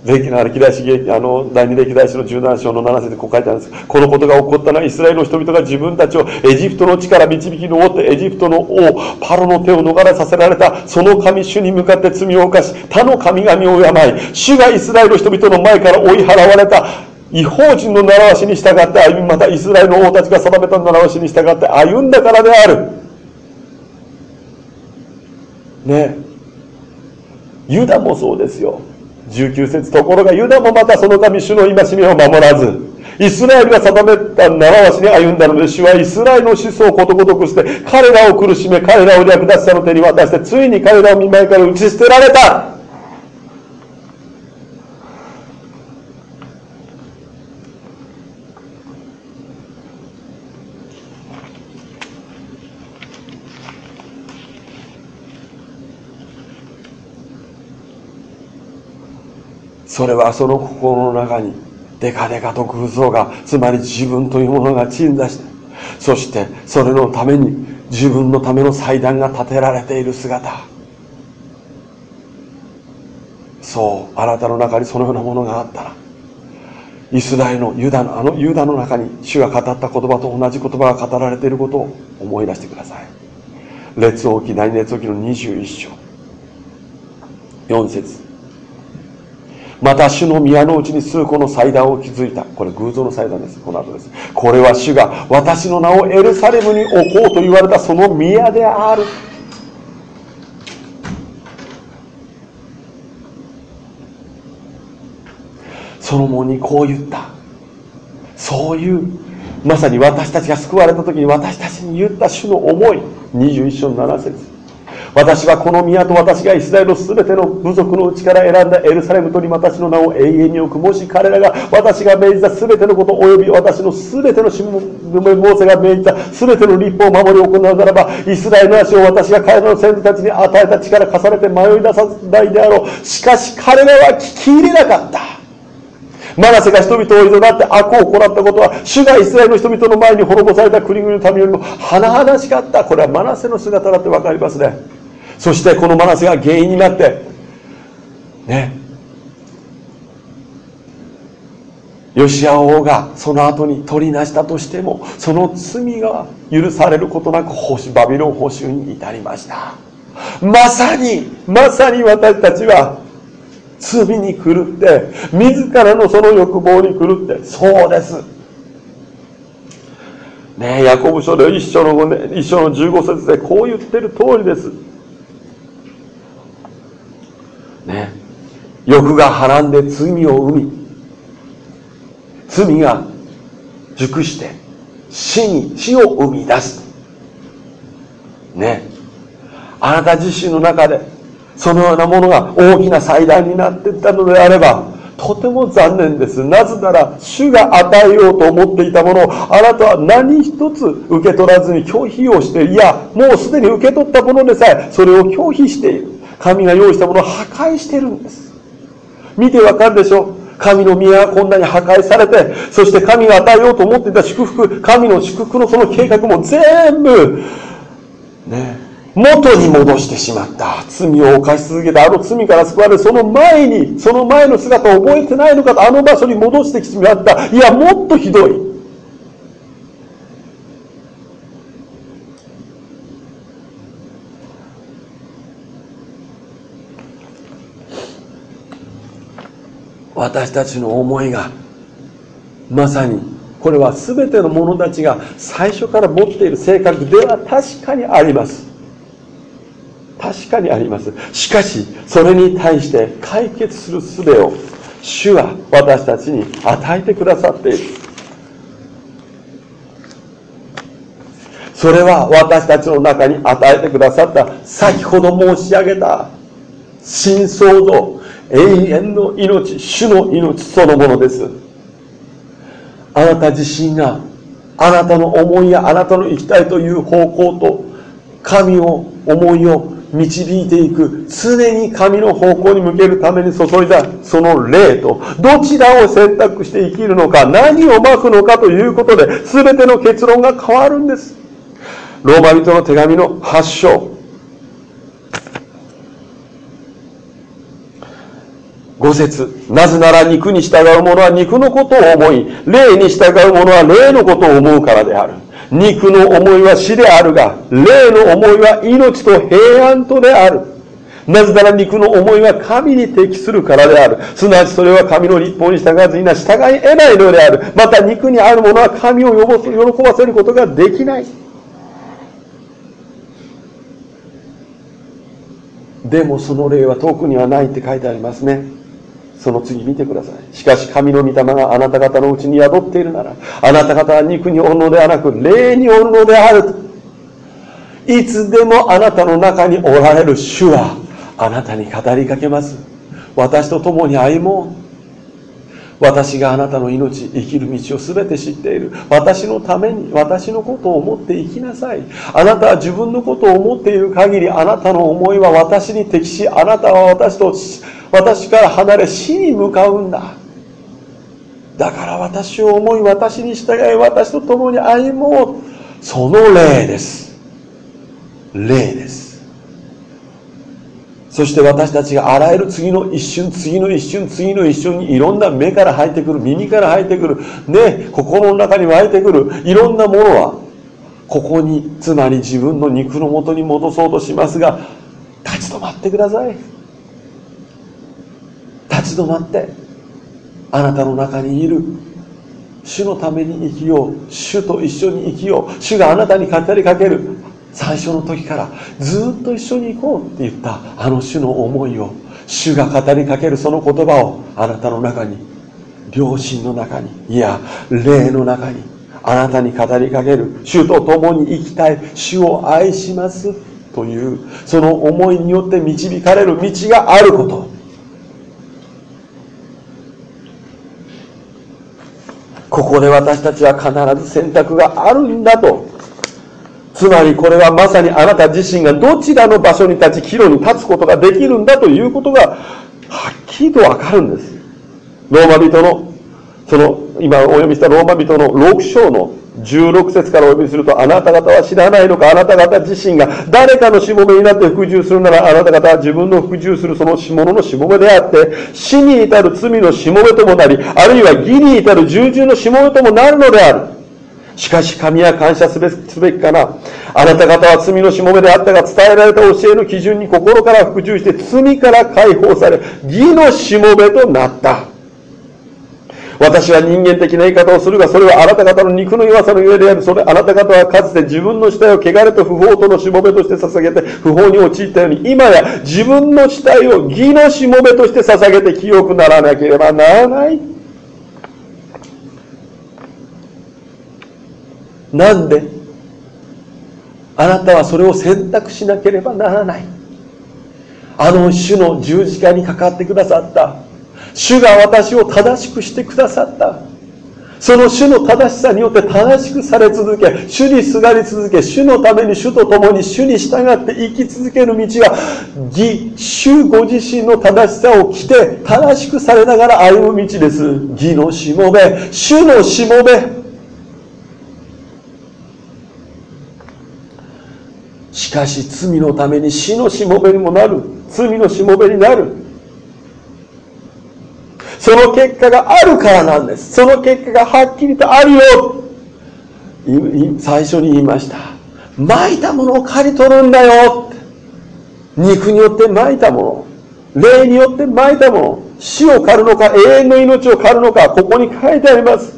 Speaker 1: 歴の歴代史あの第二歴代史の17章の7節でこう書いてあるんです。このことが起こったのはイスラエルの人々が自分たちをエジプトの地から導き上ってエジプトの王パロの手を逃れさせられたその神主に向かって罪を犯し他の神々を敬い主がイスラエルの人々の前から追い払われた。違法人の習わしに従って歩みまたイスラエルの王たちが定めた習わしに従って歩んだからである。ね。ユダもそうですよ。19節ところがユダもまたその神主の戒めを守らずイスラエルが定めた習わしに歩んだので主はイスラエルの思想をことごとくして彼らを苦しめ彼らを略奪者の手に渡してついに彼らを見舞いから打ち捨てられた。それはその心の中にデカデカと空想がつまり自分というものが鎮座してそしてそれのために自分のための祭壇が建てられている姿。そうあなたの中にそのようなものがあったらイスラエルのユダのあのユダの中に主が語った言葉と同じ言葉が語られていることを思い出してください。列王記第列王記の21章。4節。また主の宮のうちに数個の祭壇を築いた。これ偶像の祭壇です。この後です。これは主が私の名をエルサレムに置こうと言われたその宮である。ソロモンにこう言った。そういうまさに私たちが救われた時に私たちに言った主の思い。21章の7節。私はこの宮と私がイスラエルの全ての部族のうちから選んだエルサレムとに私の名を永遠に置く。もし彼らが私が命じた全てのこと及び私の全てのしもモーセが命じた全ての立法を守り行うならばイスラエルの足を私が彼らの先祖たちに与えた力重ねて迷い出さないであろう。しかし彼らは聞き入れなかった。マナセが人々をいざって悪を行ったことは主がイスラエルの人々の前に滅ぼされた国々の民よりも甚だしかった。これはマナセの姿だって分かりますね。そしてこのマナセが原因になってね。ヨシア王がその後に取りなしたとしてもその罪が許されることなくバビロン報酬に至りました。まさにまさに私たちは罪に狂って自らのその欲望に狂ってそうです。ねヤコブ書で一章の、ね、一章の15節でこう言ってる通りです。ね欲がはらんで罪を生み罪が熟して死に死を生み出すねあなた自身の中でそのようなものが大きな祭壇になっていったのであればとても残念です。なぜなら、主が与えようと思っていたものを、あなたは何一つ受け取らずに拒否をして、いや、もうすでに受け取ったものでさえ、それを拒否している。神が用意したものを破壊してるんです。見てわかるでしょ？神の宮がこんなに破壊されて、そして神が与えようと思っていた祝福、神の祝福のその計画も全部、ね、元に戻してしまった。罪を犯し続けた。あの罪から救われその前にその前の姿を覚えてないのかとあの場所に戻してきてしまった。いやもっとひどい。私たちの思いがまさにこれは全ての者たちが最初から持っている性格では確かにあります。確かにあります。しかしそれに対して解決する術を主は私たちに与えてくださっている。それは私たちの中に与えてくださった先ほど申し上げた新創造永遠の命主の命そのものです。あなた自身があなたの思いやあなたの生きたいという方向と神を思いを導いていく常に神の方向に向けるために注いだその霊とどちらを選択して生きるのか何をまくのかということで全ての結論が変わるんです。ローマ人の手紙の8章。5節なぜなら肉に従う者は肉のことを思い霊に従う者は霊のことを思うからである肉の思いは死であるが、霊の思いは命と平安とである。なぜなら肉の思いは神に適するからである。すなわちそれは神の立法に従わずには従い得ないのである。また肉にあるものは神を喜ばせることができない。でもその霊は遠くにはないって書いてありますね。その次見てください。しかし神の御霊があなた方のうちに宿っているなら、あなた方は肉におるのではなく、霊におるのであると。いつでもあなたの中におられる主は、あなたに語りかけます。私と共に歩もう。私があなたの命、生きる道を全て知っている。私のために、私のことを思って生きなさい。あなたは自分のことを思っている限り、あなたの思いは私に適し、あなたは私と私から離れ死に向かうんだ。だから私を思い私に従い私と共に歩もう。その霊です。霊です。そして私たちがあらゆる次の一瞬次の一瞬次の一瞬にいろんな目から入ってくる耳から入ってくる。ね心の中に湧いてくる。いろんなものはここにつまり自分の肉のもとに戻そうとしますが立ち止まってください。立ち止まってあなたの中にいる。主のために生きよう。主と一緒に生きよう。主があなたに語りかける。最初の時からずっと一緒に行こうって言った。あの主の思いを。主が語りかける。その言葉をあなたの中に。良心の中に。いや霊の中に。あなたに語りかける。主と共に生きたい。主を愛します。とというその思いによって導かれる道があること。ここで私たちは必ず選択があるんだと。つまりこれはまさにあなた自身がどちらの場所に立ち岐路に立つことができるんだということがはっきりとわかるんです。ローマ人のその今お読みしたローマ人の6章の16節からお読みすると、あなた方は知らないのか、あなた方自身が誰かのしもべになって服従するなら、あなた方は自分の服従するそのしもののしもべであって、死に至る罪のしもべともなり、あるいは義に至る従順のしもべともなるのである。しかし神は感謝すべきかな。あなた方は罪のしもべであったが伝えられた教えの基準に心から服従して罪から解放され、義のしもべとなった。私は人間的な言い方をするが、それはあなた方の肉の弱さのゆえである。それ、あなた方はかつて自分の死体を汚れと不法とのしもべとして捧げて、不法に陥ったように、今や自分の死体を義のしもべとして捧げて清くならなければならない。なんで？あなたはそれを選択しなければならない。あの主の十字架にかかってくださった主が私を正しくしてくださった。その主の正しさによって正しくされ続け主にすがり続け主のために主と共に主に従って生き続ける道が義主ご自身の正しさを着て正しくされながら歩む道です。義のしもべ主のしもべ。しかし罪のために死のしもべにもなる。罪のしもべになる。その結果があるからなんです。その結果がはっきりとあるよ。最初に言いました。まいたものを刈り取るんだよ。肉によってまいたもの。霊によってまいたもの。死を刈るのか永遠の命を狩るのかここに書いてあります。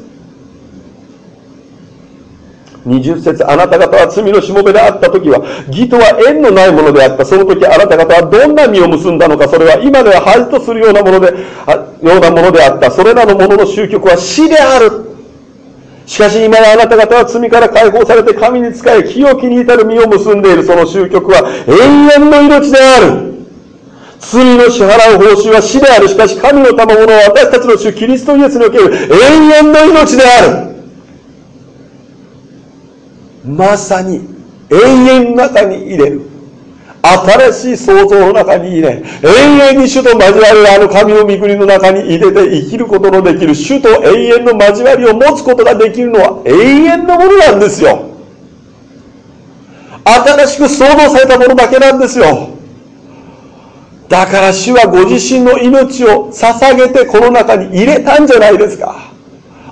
Speaker 1: 20節あなた方は罪のしもべであった時は義とは縁のないものであった。その時あなた方はどんな実を結んだのかそれは今では恥とするようなもので ようなものであった。それらのものの終局は死であるしかし今やあなた方は罪から解放されて神に仕え清きに至る実を結んでいる。その終局は永遠の命である。罪の支払う報酬は死である。しかし神の賜物は私たちの主キリストイエスにおける永遠の命である。まさに永遠の中に入れる。新しい創造の中に入れ永遠に主と交わるあの神の御国の中に入れて生きることのできる。主と永遠の交わりを持つことができるのは永遠のものなんですよ。新しく創造されたものだけなんですよ。だから主はご自身の命を捧げてこの中に入れたんじゃないですか。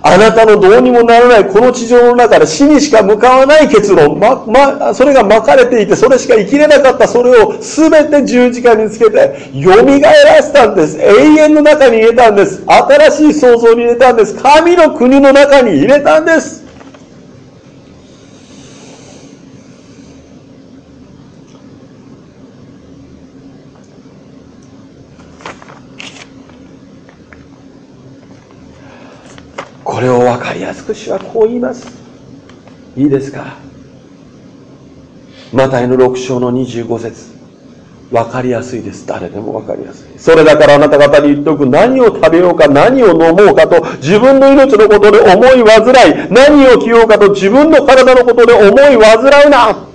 Speaker 1: あなたのどうにもならないこの地上の中で死にしか向かわない結論、ま、ま、それが巻かれていて、それしか生きれなかったそれを全て十字架につけて、蘇らせたんです。永遠の中に入れたんです。新しい創造に入れたんです。神の国の中に入れたんです。これを分かりやすく主はこう言います。いいですか？マタイの6章の25節。分かりやすいです。誰でも分かりやすい。それだからあなた方に言っておく。何を食べようか何を飲もうかと自分の命のことで思い煩い何を着ようかと自分の体のことで思い煩いな。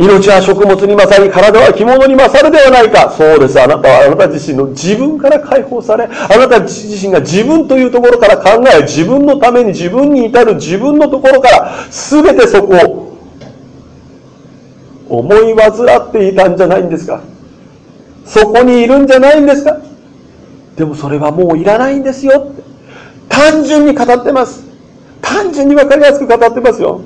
Speaker 1: 命は食物に勝り、体は着物に勝るではないか。そうです。あなたはあなた自身の自分から解放され、あなた自身が自分というところから考え、自分のために自分に至る自分のところから、全てそこを思い煩っていたんじゃないんですか。そこにいるんじゃないんですか。でもそれはもういらないんですよって。単純に語ってます。単純に分かりやすく語ってますよ。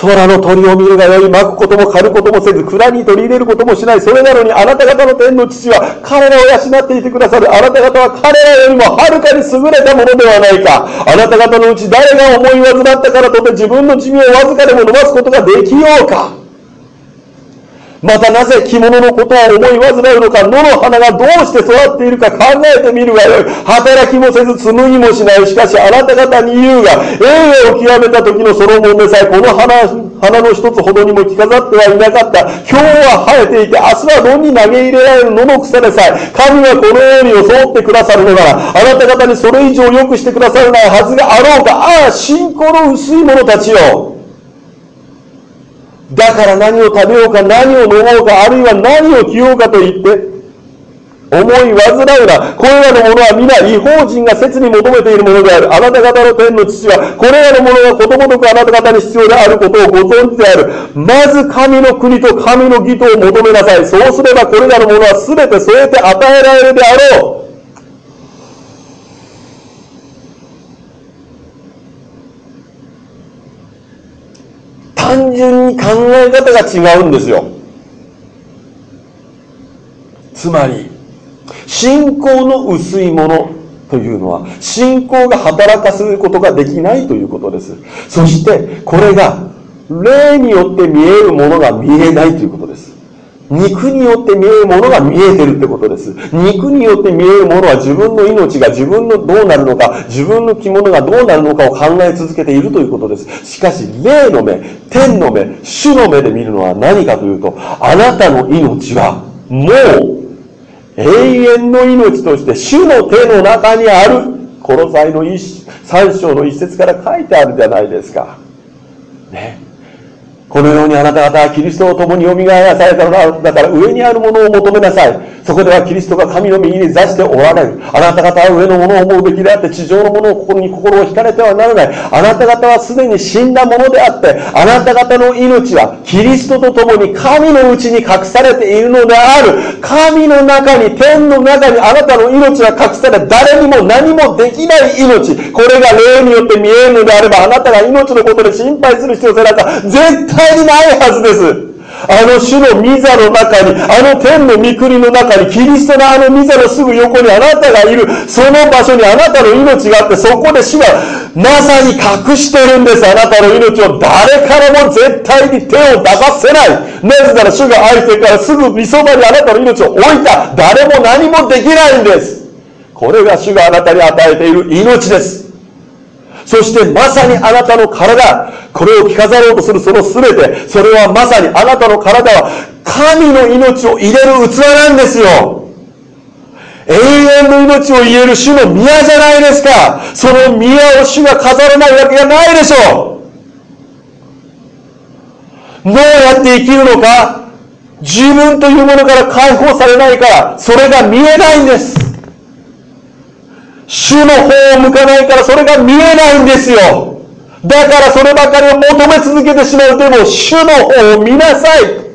Speaker 1: 空の鳥を見るがよい、巻くことも狩ることもせず、蔵に取り入れることもしない。それなのに、あなた方の天の父は、彼らを養っていてくださる。あなた方は彼らよりもはるかに優れたものではないか。あなた方のうち誰が思い煩ったからとて自分の寿命をわずかでも伸ばすことができようか。またなぜ着物のことを思い煩うのか、野の花がどうして育っているか考えてみるがよい。働きもせず紡ぎもしない。しかしあなた方に言うが、栄誉を極めた時のソロモンでさえ、この花、花の一つほどにも着飾ってはいなかった。今日は生えていて、明日は炉に投げ入れられる野の草でさえ、神はこのように装ってくださるのなら、あなた方にそれ以上良くしてくださるないはずがあろうか。ああ、信仰の薄い者たちよ。だから何を食べようか、何を飲もうか、あるいは何を着ようかと言って、思い煩うな。これらのものは皆違法人が切に求めているものである。あなた方の天の父は、これらのものがことごとくあなた方に必要であることをご存知である。まず神の国と神の義とを求めなさい。そうすればこれらのものは全て添えて与えられるであろう。単純に考え方が違うんですよ。つまり信仰の薄いものというのは信仰が働かせることができないということです。そしてこれが霊によって見えるものが見えないということです。肉によって見えるものが見えてるってことです。肉によって見えるものは自分の命が自分のどうなるのか、自分の着物がどうなるのかを考え続けているということです。しかし、霊の目、天の目、主の目で見るのは何かというと、あなたの命はもう永遠の命として主の手の中にある。この際の三章の一節から書いてあるじゃないですか。ね。このようにあなた方はキリストと共によみがえらされたのだから上にあるものを求めなさい。そこではキリストが神の右に座しておられる。あなた方は上のものを思うべきであって地上のものを心に心を惹かれてはならない。あなた方はすでに死んだものであって、あなた方の命はキリストと共に神のうちに隠されているのである。神の中に、天の中にあなたの命は隠され、誰にも何もできない命。これが霊によって見えるのであれば、あなたが命のことで心配する必要性なんか絶対対にないはずです。あの主の御座の中に、あの天の御国の中に、キリストのあの御座のすぐ横にあなたがいる、その場所にあなたの命があって、そこで主がまさに隠してるんです。あなたの命を誰からも絶対に手を出させない。なぜなら主が愛してからすぐ御そばにあなたの命を置いた。誰も何もできないんです。これが主があなたに与えている命です。そしてまさにあなたの体、これを着飾ろうとするその全て、それはまさにあなたの体は神の命を入れる器なんですよ。永遠の命を入れる主の宮じゃないですか。その宮を主が飾らないわけがないでしょう。どうやって生きるのか自分というものから解放されないから、それが見えないんです。主の方を向かないからそれが見えないんですよ。だからそればかりを求め続けてしまうでも、主の方を見なさい。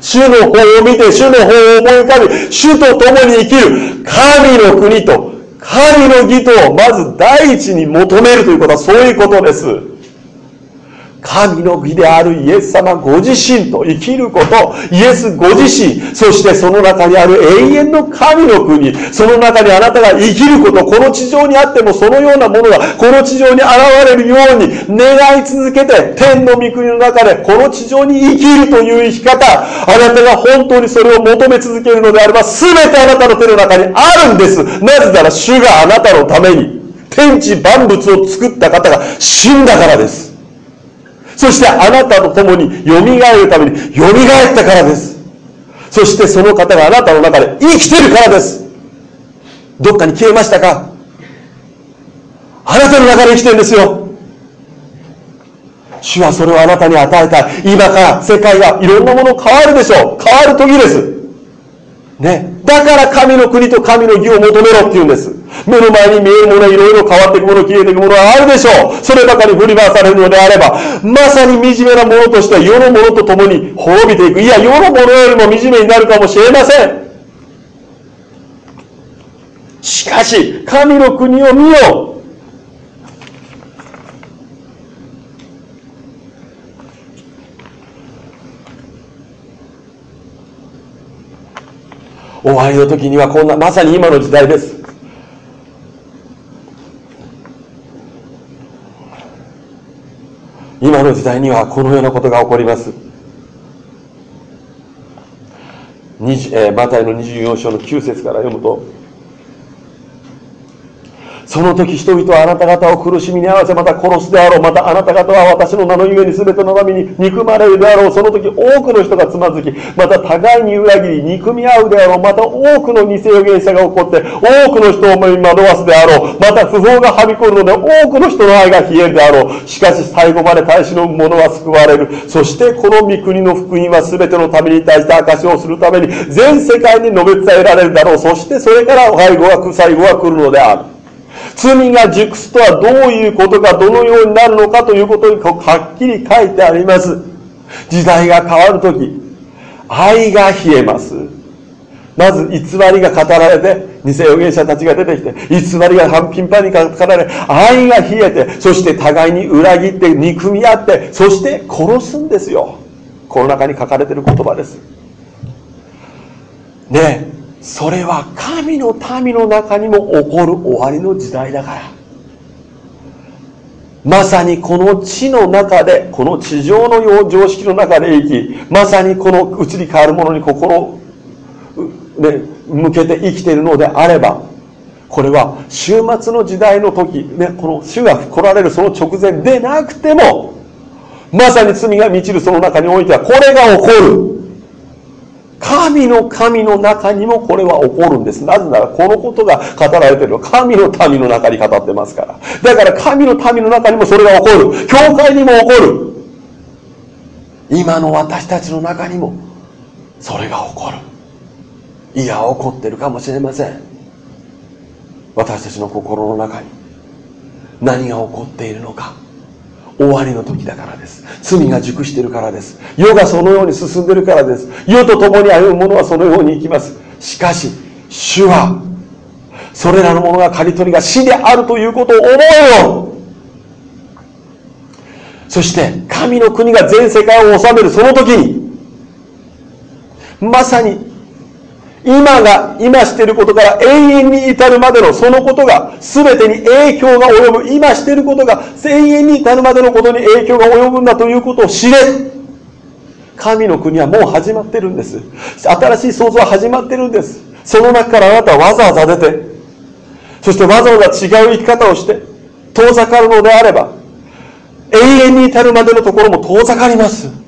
Speaker 1: 主の方を見て、主の方を思い浮かび、主と共に生きる神の国と神の義とをまず第一に求めるということはそういうことです。神の義であるイエス様ご自身と生きること、イエスご自身、そしてその中にある永遠の神の国、その中にあなたが生きること、この地上にあってもそのようなものがこの地上に現れるように願い続けて、天の御国の中でこの地上に生きるという生き方、あなたが本当にそれを求め続けるのであれば、全てあなたの手の中にあるんです。なぜなら主があなたのために天地万物を作った方が死んだからです。そしてあなたと共によみがえるためによみがえったからです。そしてその方があなたの中で生きてるからです。どっかに消えましたか？あなたの中で生きてるんですよ。主はそれをあなたに与えたい。今から世界がいろんなもの変わるでしょう。変わる時です。ね。だから神の国と神の義を求めろって言うんです。目の前に見えるもの、いろいろ変わっていくもの、消えていくものはあるでしょう。そればかり振り回されるのであれば、まさに惨めなものとしては世のものと共に滅びていく。いや、世のものよりも惨めになるかもしれません。しかし、神の国を見よう。終わりの時にはこんなまさに今の時代です今の時代にはこのようなことが起こります。えー、マタイの24章の9節から読むとその時人々はあなた方を苦しみに合わせまた殺すであろう。またあなた方は私の名のゆえに全ての民に憎まれるであろう。その時多くの人がつまずきまた互いに裏切り憎み合うであろう。また多くの偽預言者が起こって多くの人を思い惑わすであろう。また不法がはびこるので多くの人の愛が冷えるであろう。しかし最後まで大使の者は救われる。そしてこの御国の福音は全ての民に対して証をするために全世界に述べ伝えられるだろう。そしてそれから最後は最後は来るのである。罪が熟すとはどういうことか、どのようになるのかということにはっきり書いてあります。時代が変わるとき、愛が冷えます。まず偽りが語られて、偽預言者たちが出てきて、偽りが半頻繁に語られ、愛が冷えて、そして互いに裏切って憎み合って、そして殺すんですよ。この中に書かれている言葉です。ねそれは神の民の中にも起こる終わりの時代だから。まさにこの地の中でこの地上の常識の中で生きまさにこの移り変わるものに心を、ね、向けて生きているのであればこれは終末の時代の時、ね、この主が来られるその直前でなくてもまさに罪が満ちるその中においてはこれが起こる。神の神の中にもこれは起こるんです。なぜならこのことが語られているのは神の民の中に語ってますから。だから神の民の中にもそれが起こる。教会にも起こる。今の私たちの中にもそれが起こる。いや、起こってるかもしれません。私たちの心の中に何が起こっているのか。終わりの時だからです。罪が熟しているからです。世がそのように進んでいるからです。世と共に歩む者はそのように生きます。しかし主はそれらのものが刈り取りが死であるということを思うよ。そして神の国が全世界を治めるその時にまさに今が、今してることから永遠に至るまでのそのことが全てに影響が及ぶ。今してることが永遠に至るまでのことに影響が及ぶんだということを知れ。神の国はもう始まってるんです。新しい創造は始まってるんです。その中からあなたはわざわざ出て、そしてわざわざ違う生き方をして、遠ざかるのであれば、永遠に至るまでのところも遠ざかります。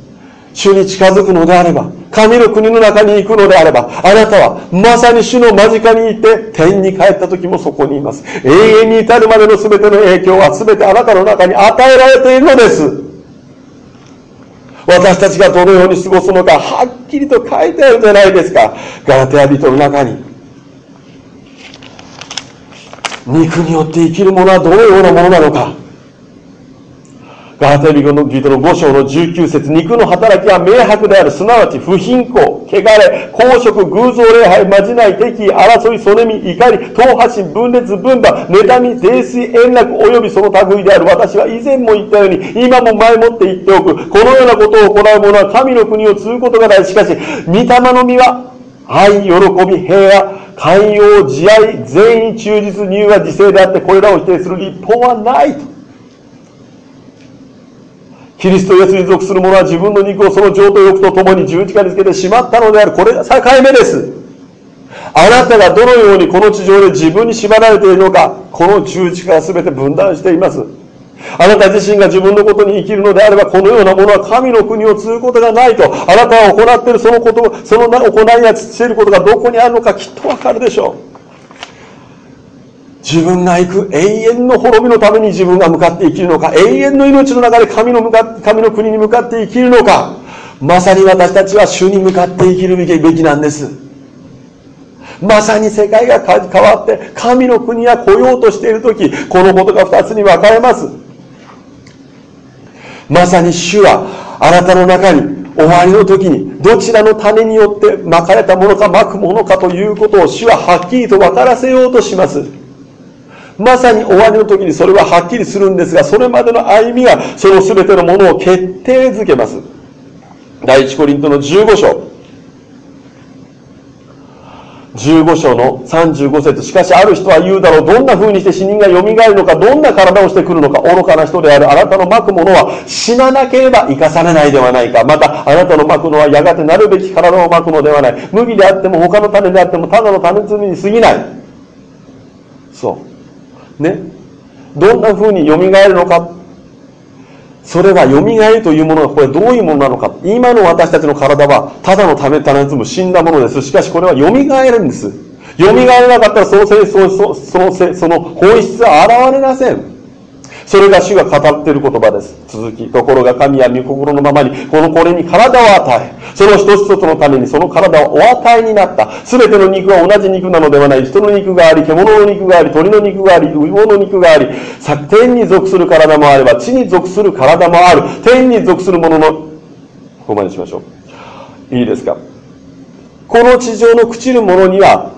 Speaker 1: 主に近づくのであれば、神の国の中に行くのであれば、あなたはまさに主の間近にいて、天に帰った時もそこにいます。永遠に至るまでの全ての影響は全てあなたの中に与えられているのです。私たちがどのように過ごすのか、はっきりと書いてあるじゃないですか。ガラテア人の中に。肉によって生きるものはどのようなものなのか。ガラテリゴのギートの5章の19節肉の働きは明白である。すなわち不貧困、汚れ、公職、偶像礼拝、まじない、敵意、争い、そねみ、怒り、党派心、分裂、分断、妬み、泥酔、円楽、及びその類である。私は以前も言ったように、今も前もって言っておく。このようなことを行う者は神の国を継ぐことがない。しかし、御霊の実は、愛、喜び、平和、寛容、慈愛、全員忠実、入和、自制であって、これらを否定する立法はないと。キリストイエスに属する者は自分の肉をその情と欲とともに十字架につけてしまったのである。これが境目です。あなたがどのようにこの地上で自分に縛られているのか、この十字架は全て分断しています。あなた自身が自分のことに生きるのであれば、このようなものは神の国を継ぐことがないと、あなたが行っているそのこと、その行いやしていることがどこにあるのかきっとわかるでしょう。自分が行く永遠の滅びのために自分が向かって生きるのか、永遠の命の中で神の向か神の国に向かって生きるのか、まさに私たちは主に向かって生きるべきなんです。まさに世界が変わって神の国が来ようとしている時このことが2つに分かれますまさに主はあなたの中に終わりの時にどちらの種によってまかれたものかまくものかということを主ははっきりと分からせようとしますまさに終わりの時にそれははっきりするんですが、それまでの歩みがその全てのものを決定づけます。第一コリントの15章。15章の35節しかしある人は言うだろう。どんな風にして死人が蘇るのか、どんな体をしてくるのか、愚かな人であるあなたのまくものは死ななければ生かされないではないか。また、あなたのまくのはやがてなるべき体をまくのではない。麦であっても他の種であってもただの種摘みに過ぎない。そう。ね。どんな風に蘇るのか。それは蘇るというものがこれどういうものなのか。今の私たちの体はただのため種摘む死んだものです。しかしこれはよみがえるんです。蘇らなかったらそのそのそのその本質は現れません。それが主が語っている言葉です。続き、ところが神は御心のままに、このこれに体を与え、その一つ一つのためにその体をお与えになった。すべての肉は同じ肉なのではない。人の肉があり、獣の肉があり、鳥の肉があり、魚の肉があり、天に属する体もあれば、地に属する体もある。天に属するものの、ここまでしましょう。いいですか？この地上の朽ちるものには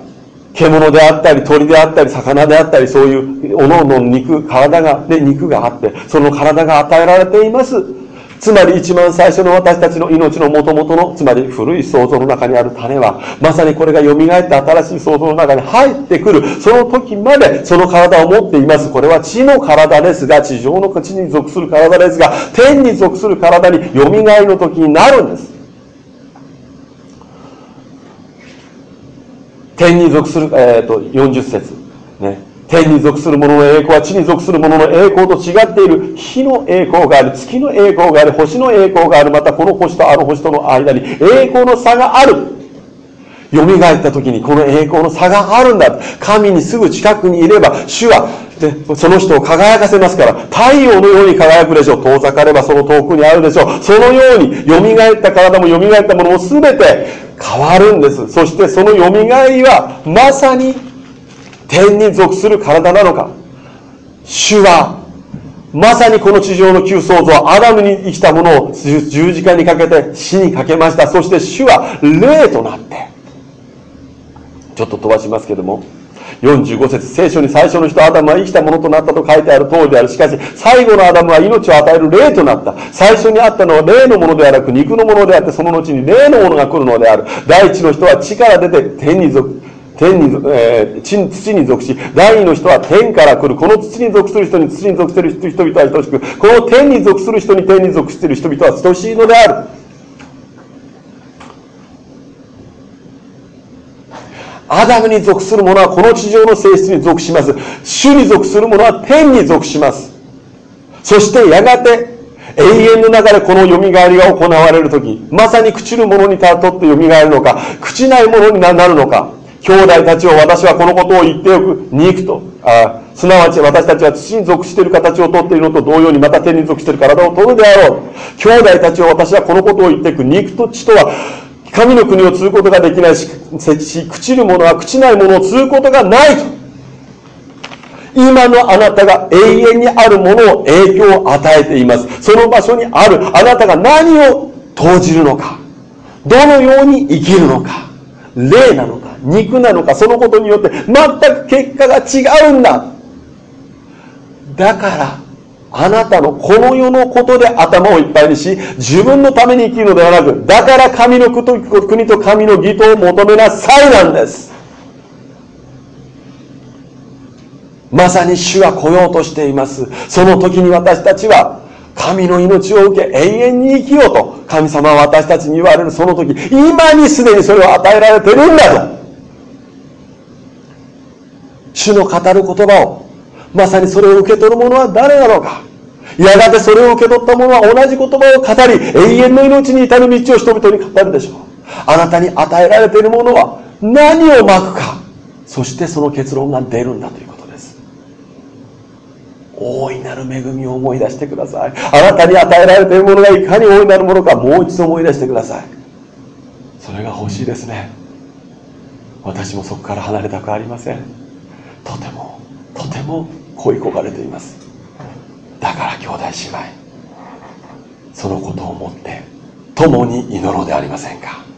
Speaker 1: 獣であったり鳥であったり魚であったりそういうおのおの肉体が、ね、肉があってその体が与えられています。つまり一番最初の私たちの命のもともとのつまり古い想像の中にある種はまさにこれが蘇って新しい想像の中に入ってくる。その時までその体を持っています。これは地の体ですが地上の地に属する体ですが天に属する体に蘇りの時になるんです。天に属する、えーと、40節。ね。天に属する者の栄光は地に属する者の栄光と違っている。火の栄光がある。月の栄光がある。星の栄光がある。またこの星とあの星との間に栄光の差がある。蘇った時にこの栄光の差があるんだ。神にすぐ近くにいれば主はでその人を輝かせますから太陽のように輝くでしょう。遠ざかればその遠くにあるでしょう。そのように蘇った体も蘇ったものも全て変わるんです。そしてそのよみがえりはまさに天に属する体なのか。主はまさにこの地上の旧創造アダムに生きたものを十字架にかけて死にかけました。そして主は霊となって。ちょっと飛ばしますけども。45節聖書に最初の人アダムは生きたものとなったと書いてある通りであるしかし最後のアダムは命を与える霊となった最初にあったのは霊のものではなく肉のものであってその後に霊のものが来るのである第一の人は地から出て天に属天に、えー、地土に属し、第二の人は天から来る。この土に属する人に土に属している人々は等しく、この天に属する人に天に属している人々は等しいのである。アダムに属する者はこの地上の性質に属します。主に属する者は天に属します。そしてやがて永遠の中でこの蘇りが行われる時まさに朽ちる者にたとって蘇るのか朽ちない者になるのか兄弟たちを私はこのことを言っておく肉とあすなわち私たちは土に属している形をとっているのと同様にまた天に属している体を取るであろう兄弟たちを私はこのことを言っていく肉と血とは神の国を継ぐことができないし、朽ちる者は朽ちないものを継ぐことがないと。今のあなたが永遠にあるものを影響を与えています。その場所にあるあなたが何を投じるのか。どのように生きるのか。霊なのか、肉なのか、そのことによって全く結果が違うんだ。だから、あなたのこの世のことで頭をいっぱいにし、自分のために生きるのではなく、だから神の国と神の義とを求めなさいなんです。まさに主は来ようとしています。その時に私たちは、神の命を受け永遠に生きようと、神様は私たちに言われるその時、今にすでにそれを与えられてるんだと。主の語る言葉をまさにそれを受け取る者は誰なのか。やがてそれを受け取った者は同じ言葉を語り永遠の命に至る道を人々に語るでしょう。あなたに与えられているものは何をまくか。そしてその結論が出るんだということです。大いなる恵みを思い出してください。あなたに与えられているものがいかに大いなるものかもう一度思い出してください。それが欲しいですね。私もそこから離れたくありません。とてもとても恋焦がれています。だから兄弟姉妹そのことを思って共に祈ろうではありませんか。